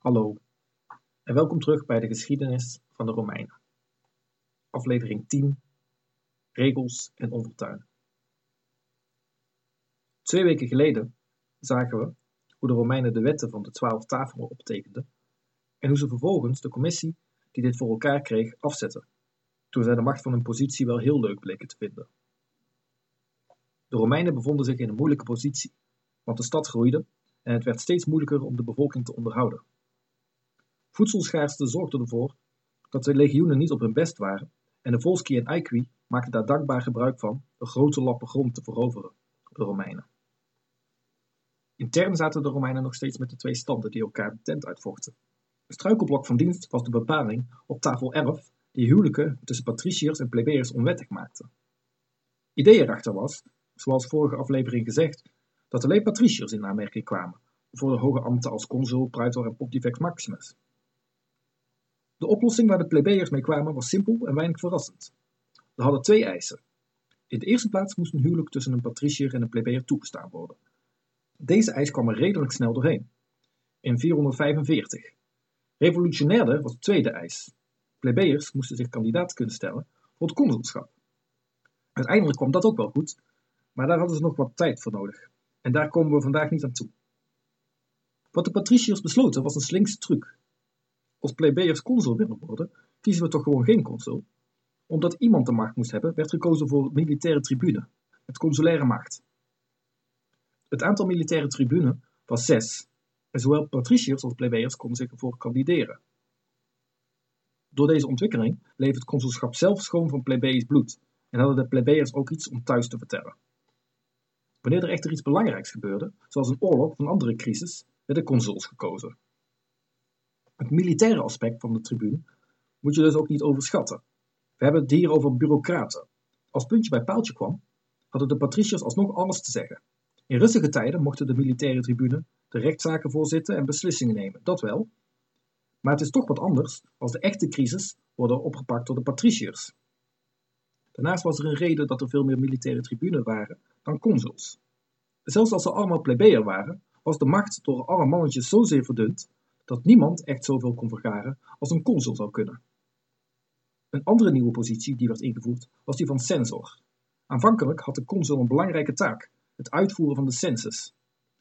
Hallo en welkom terug bij de geschiedenis van de Romeinen. Aflevering 10: Regels en onfortuin. Twee weken geleden zagen we hoe de Romeinen de wetten van de twaalf tafelen optekenden en hoe ze vervolgens de commissie die dit voor elkaar kreeg afzetten, toen zij de macht van hun positie wel heel leuk bleken te vinden. De Romeinen bevonden zich in een moeilijke positie, want de stad groeide en het werd steeds moeilijker om de bevolking te onderhouden. Voedselschaarste zorgde ervoor dat de legioenen niet op hun best waren en de Volsci en Aequi maakten daar dankbaar gebruik van een grote lappen grond te veroveren op de Romeinen. Intern zaten de Romeinen nog steeds met de twee standen die elkaar de tent uitvochten. Een struikelblok van dienst was de bepaling op tafel 11 die huwelijken tussen patriciërs en plebeiers onwettig maakte. Idee erachter was, zoals vorige aflevering gezegd, dat alleen patriciërs in aanmerking kwamen voor de hoge ambten als consul, praetor en pontifex maximus. De oplossing waar de plebeiers mee kwamen was simpel en weinig verrassend. Ze hadden twee eisen. In de eerste plaats moest een huwelijk tussen een patriciër en een plebeier toegestaan worden. Deze eis kwam er redelijk snel doorheen. In 445. Revolutionairder was de tweede eis. Plebeiers moesten zich kandidaat kunnen stellen voor het consulschap. Uiteindelijk kwam dat ook wel goed, maar daar hadden ze nog wat tijd voor nodig. En daar komen we vandaag niet aan toe. Wat de patriciërs besloten was een slinkse truc als plebeiers consul willen worden, kiezen we toch gewoon geen consul? Omdat iemand de macht moest hebben, werd gekozen voor militaire tribune, het consulaire macht. Het aantal militaire tribunen was zes, en zowel patriciërs als plebeiers konden zich ervoor kandideren. Door deze ontwikkeling bleef het consulschap zelf schoon van plebeisch bloed en hadden de plebeiers ook iets om thuis te vertellen. Wanneer er echter iets belangrijks gebeurde, zoals een oorlog of een andere crisis, werden consuls gekozen. Het militaire aspect van de tribune moet je dus ook niet overschatten. We hebben het hier over bureaucraten. Als puntje bij paaltje kwam, hadden de patriciërs alsnog alles te zeggen. In rustige tijden mochten de militaire tribune de rechtszaken voorzitten en beslissingen nemen, dat wel. Maar het is toch wat anders als de echte crisis worden opgepakt door de patriciërs. Daarnaast was er een reden dat er veel meer militaire tribunen waren dan consuls. Zelfs als ze allemaal plebejer waren, was de macht door alle mannetjes zozeer verdund dat niemand echt zoveel kon vergaren als een consul zou kunnen. Een andere nieuwe positie die werd ingevoerd was die van censor. Aanvankelijk had de consul een belangrijke taak, het uitvoeren van de census.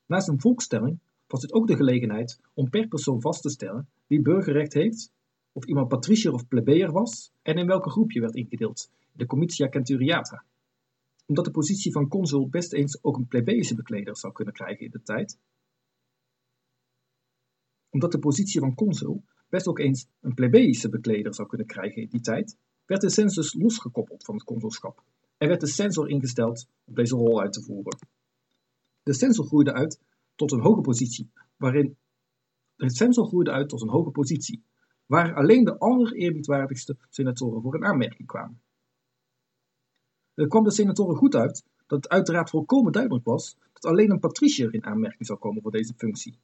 Naast een volkstelling was dit ook de gelegenheid om per persoon vast te stellen wie burgerrecht heeft, of iemand patriciër of plebeier was en in welke groep je werd ingedeeld, de comitia centuriata. Omdat de positie van consul best eens ook een plebeiische bekleder zou kunnen krijgen in de tijd, omdat de positie van consul best ook eens een plebeiische bekleder zou kunnen krijgen in die tijd, werd de census losgekoppeld van het consulschap en werd de censor ingesteld om deze rol uit te voeren. De censor groeide uit tot een hoge positie, waarin de censor groeide uit tot een hoge positie, waar alleen de allereerbiedwaardigste senatoren voor een aanmerking kwamen. Het kwam de senatoren goed uit dat het uiteraard volkomen duidelijk was dat alleen een patriciër in aanmerking zou komen voor deze functie,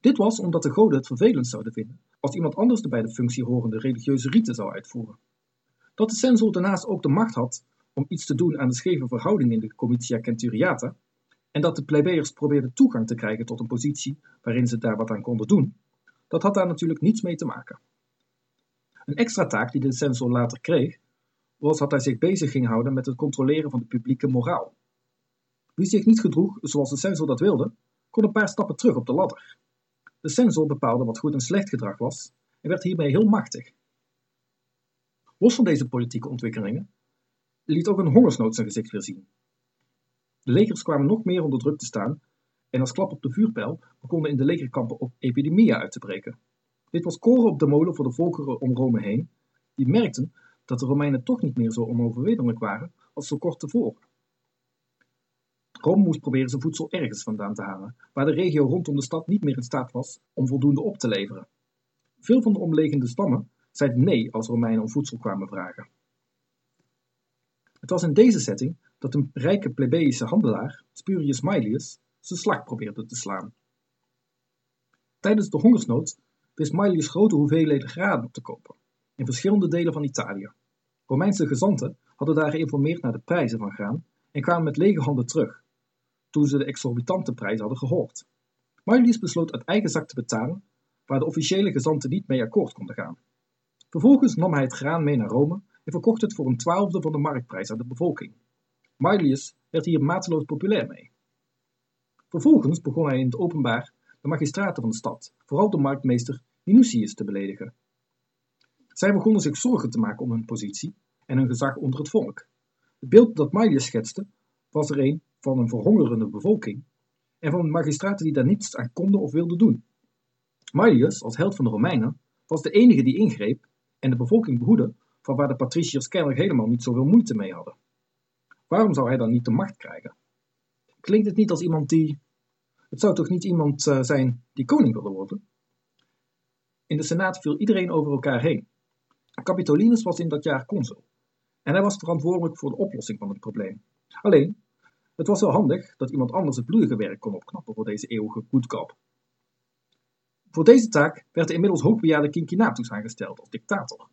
dit was omdat de goden het vervelend zouden vinden als iemand anders de bij de functie horende religieuze riten zou uitvoeren. Dat de censor daarnaast ook de macht had om iets te doen aan de scheve verhouding in de Comitia Centuriata, en dat de plebeiers probeerden toegang te krijgen tot een positie waarin ze daar wat aan konden doen, dat had daar natuurlijk niets mee te maken. Een extra taak die de censor later kreeg, was dat hij zich bezig ging houden met het controleren van de publieke moraal. Wie zich niet gedroeg zoals de censor dat wilde, kon een paar stappen terug op de ladder. De censor bepaalde wat goed en slecht gedrag was en werd hiermee heel machtig. Los van deze politieke ontwikkelingen liet ook een hongersnood zijn gezicht weer zien. De legers kwamen nog meer onder druk te staan en als klap op de vuurpijl begonnen in de legerkampen ook epidemieën uit te breken. Dit was koren op de molen voor de volkeren om Rome heen, die merkten dat de Romeinen toch niet meer zo onoverwinnelijk waren als zo kort tevoren. Rome moest proberen zijn voedsel ergens vandaan te halen, waar de regio rondom de stad niet meer in staat was om voldoende op te leveren. Veel van de omliggende stammen zeiden nee als Romeinen om voedsel kwamen vragen. Het was in deze setting dat een rijke plebeiische handelaar, Spurius Maelius, zijn slag probeerde te slaan. Tijdens de hongersnood wist Maelius grote hoeveelheden graden op te kopen, in verschillende delen van Italië. Romeinse gezanten hadden daar geïnformeerd naar de prijzen van graan en kwamen met lege handen terug, toen ze de exorbitante prijs hadden gehoord. Maelius besloot uit eigen zak te betalen, waar de officiële gezanten niet mee akkoord konden gaan. Vervolgens nam hij het graan mee naar Rome en verkocht het voor een twaalfde van de marktprijs aan de bevolking. Maelius werd hier mateloos populair mee. Vervolgens begon hij in het openbaar de magistraten van de stad, vooral de marktmeester Minucius, te beledigen. Zij begonnen zich zorgen te maken om hun positie en hun gezag onder het volk. Het beeld dat Maelius schetste was er een van een verhongerende bevolking en van magistraten die daar niets aan konden of wilden doen. Maelius, als held van de Romeinen, was de enige die ingreep en de bevolking behoedde van waar de patriciërs kennelijk helemaal niet zoveel moeite mee hadden. Waarom zou hij dan niet de macht krijgen? Klinkt het niet als iemand die. Het zou toch niet iemand uh, zijn die koning wilde worden? In de Senaat viel iedereen over elkaar heen. Capitolinus was in dat jaar consul en hij was verantwoordelijk voor de oplossing van het probleem. Alleen, het was wel handig dat iemand anders het bloedige werk kon opknappen voor deze eeuwige goedkap. Voor deze taak werd de inmiddels hoogbejaarde Cincinnatus aangesteld als dictator.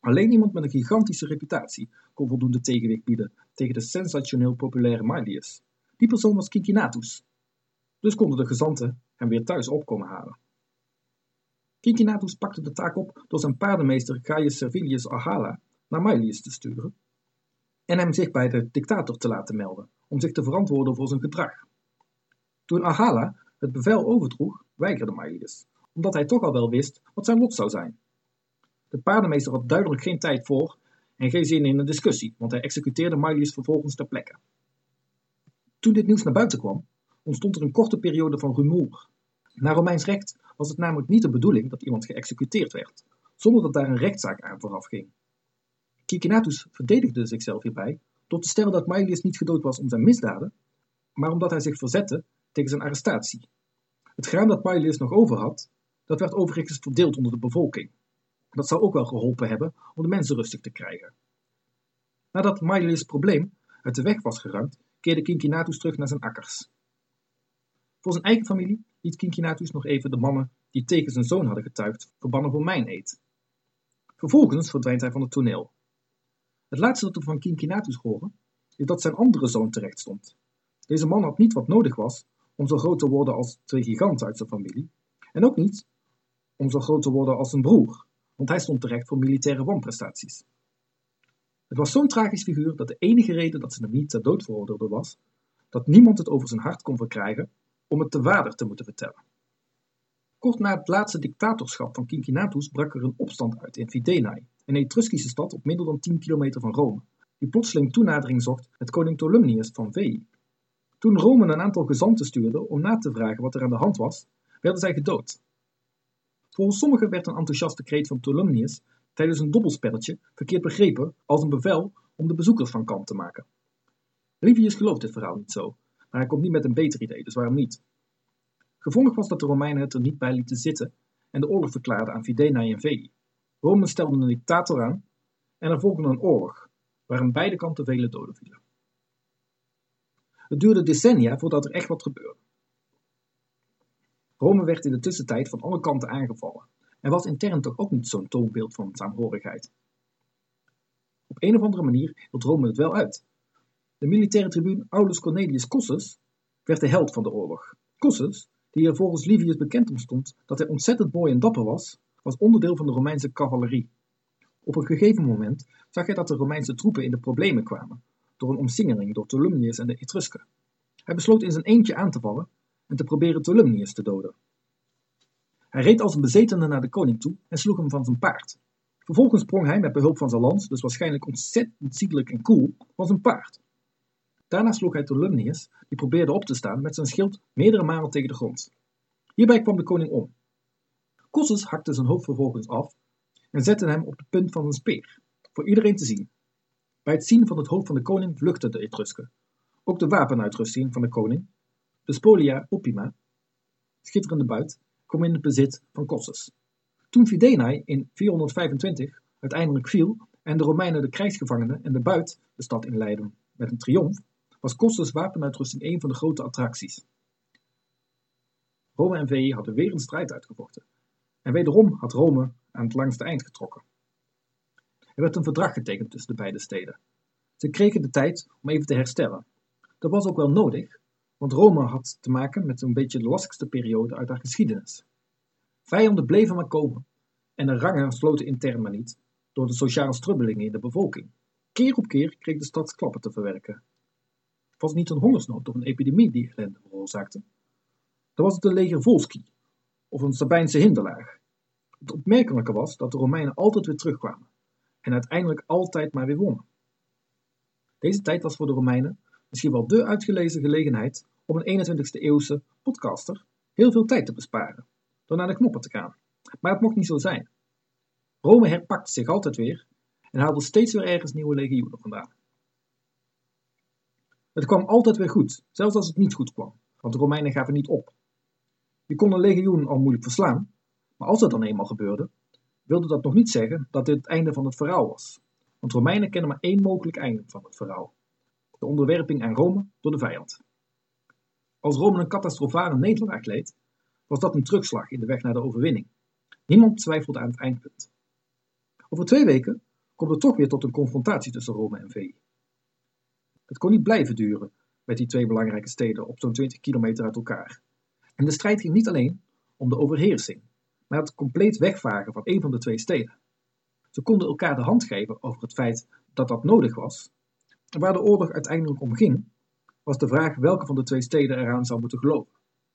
Alleen iemand met een gigantische reputatie kon voldoende tegenwicht bieden tegen de sensationeel populaire Maelius. Die persoon was Cincinnatus. Dus konden de gezanten hem weer thuis opkomen halen. Cincinnatus pakte de taak op door zijn paardenmeester Gaius Servilius Ahala naar Maelius te sturen en hem zich bij de dictator te laten melden om zich te verantwoorden voor zijn gedrag. Toen Ahala het bevel overdroeg, weigerde Maelius, omdat hij toch al wel wist wat zijn lot zou zijn. De paardenmeester had duidelijk geen tijd voor en geen zin in een discussie, want hij executeerde Maelius vervolgens ter plekke. Toen dit nieuws naar buiten kwam, ontstond er een korte periode van rumoer. Naar Romeins recht was het namelijk niet de bedoeling dat iemand geëxecuteerd werd, zonder dat daar een rechtszaak aan vooraf ging. Cincinnatus verdedigde zichzelf hierbij door te stellen dat Maelius niet gedood was om zijn misdaden, maar omdat hij zich verzette tegen zijn arrestatie. Het graan dat Maelius nog over had, dat werd overigens verdeeld onder de bevolking. Dat zou ook wel geholpen hebben om de mensen rustig te krijgen. Nadat Maelius' probleem uit de weg was geruimd, keerde Cincinnatus terug naar zijn akkers. Voor zijn eigen familie liet Cincinnatus nog even de mannen die tegen zijn zoon hadden getuigd verbannen voor mijn eet. Vervolgens verdwijnt hij van het toneel. Het laatste dat we van Cincinnatus horen, is dat zijn andere zoon terecht stond. Deze man had niet wat nodig was om zo groot te worden als twee giganten uit zijn familie, en ook niet om zo groot te worden als zijn broer, want hij stond terecht voor militaire wanprestaties. Het was zo'n tragisch figuur dat de enige reden dat ze hem niet ter dood veroordeelde was, dat niemand het over zijn hart kon verkrijgen om het te wader te moeten vertellen. Kort na het laatste dictatorschap van Cincinnatus brak er een opstand uit in Fidenae, een Etruskische stad op minder dan 10 kilometer van Rome, die plotseling toenadering zocht met koning Tolumnius van Veii. Toen Rome een aantal gezanten stuurde om na te vragen wat er aan de hand was, werden zij gedood. Volgens sommigen werd een enthousiaste kreet van Tolumnius tijdens een dobbelspelletje verkeerd begrepen als een bevel om de bezoekers van kant te maken. Livius gelooft dit verhaal niet zo, maar hij komt niet met een beter idee, dus waarom niet? Gevolg was dat de Romeinen het er niet bij lieten zitten en de oorlog verklaarden aan Fidenae en Veii. Rome stelde een dictator aan en er volgde een oorlog, waarin beide kanten vele doden vielen. Het duurde decennia voordat er echt wat gebeurde. Rome werd in de tussentijd van alle kanten aangevallen en was intern toch ook niet zo'n toonbeeld van saamhorigheid. Op een of andere manier hield Rome het wel uit. De militaire tribuun Aulus Cornelius Cossus werd de held van de oorlog. Cossus, die er volgens Livius bekend om stond dat hij ontzettend mooi en dapper was, was onderdeel van de Romeinse cavalerie. Op een gegeven moment zag hij dat de Romeinse troepen in de problemen kwamen, door een omsingering door Tolumnius en de Etrusken. Hij besloot in zijn eentje aan te vallen en te proberen Tolumnius te doden. Hij reed als een bezetene naar de koning toe en sloeg hem van zijn paard. Vervolgens sprong hij met behulp van zijn lans, dus waarschijnlijk ontzettend ziekelijk en cool, van zijn paard. Daarna sloeg hij Tolumnius, die probeerde op te staan, met zijn schild meerdere malen tegen de grond. Hierbij kwam de koning om. Cossus hakte zijn hoofd vervolgens af en zette hem op de punt van een speer, voor iedereen te zien. Bij het zien van het hoofd van de koning vluchtten de Etrusken. Ook de wapenuitrusting van de koning, de spolia opima, schitterende buit, kwam in het bezit van Cossus. Toen Fidenae in 425 uiteindelijk viel en de Romeinen de krijgsgevangenen en de buit de stad inleidden met een triomf, was Cossus wapenuitrusting een van de grote attracties. Rome en Veii hadden weer een strijd uitgevochten. En wederom had Rome aan het langste eind getrokken. Er werd een verdrag getekend tussen de beide steden. Ze kregen de tijd om even te herstellen. Dat was ook wel nodig, want Rome had te maken met een beetje de lastigste periode uit haar geschiedenis. Vijanden bleven maar komen en de rangen sloten intern maar niet door de sociale strubbelingen in de bevolking. Keer op keer kreeg de stad klappen te verwerken. Was het niet een hongersnood of een epidemie die ellende veroorzaakte? Dan was het een leger Volski of een Sabijnse hinderlaag. Het opmerkelijke was dat de Romeinen altijd weer terugkwamen en uiteindelijk altijd maar weer wonnen. Deze tijd was voor de Romeinen misschien wel de uitgelezen gelegenheid om een 21ste eeuwse podcaster heel veel tijd te besparen door naar de knoppen te gaan. Maar het mocht niet zo zijn. Rome herpakte zich altijd weer en haalde steeds weer ergens nieuwe legioenen vandaan. Het kwam altijd weer goed, zelfs als het niet goed kwam, want de Romeinen gaven niet op. Je kon een legioen al moeilijk verslaan, maar als dat dan eenmaal gebeurde, wilde dat nog niet zeggen dat dit het einde van het verhaal was. Want Romeinen kennen maar één mogelijk einde van het verhaal: de onderwerping aan Rome door de vijand. Als Rome een catastrofale nederlaag leed, was dat een terugslag in de weg naar de overwinning. Niemand twijfelde aan het eindpunt. Over twee weken komt het toch weer tot een confrontatie tussen Rome en Veii. Het kon niet blijven duren met die twee belangrijke steden op zo'n 20 kilometer uit elkaar. En de strijd ging niet alleen om de overheersing, maar het compleet wegvagen van een van de twee steden. Ze konden elkaar de hand geven over het feit dat dat nodig was. En waar de oorlog uiteindelijk om ging, was de vraag welke van de twee steden eraan zou moeten geloven.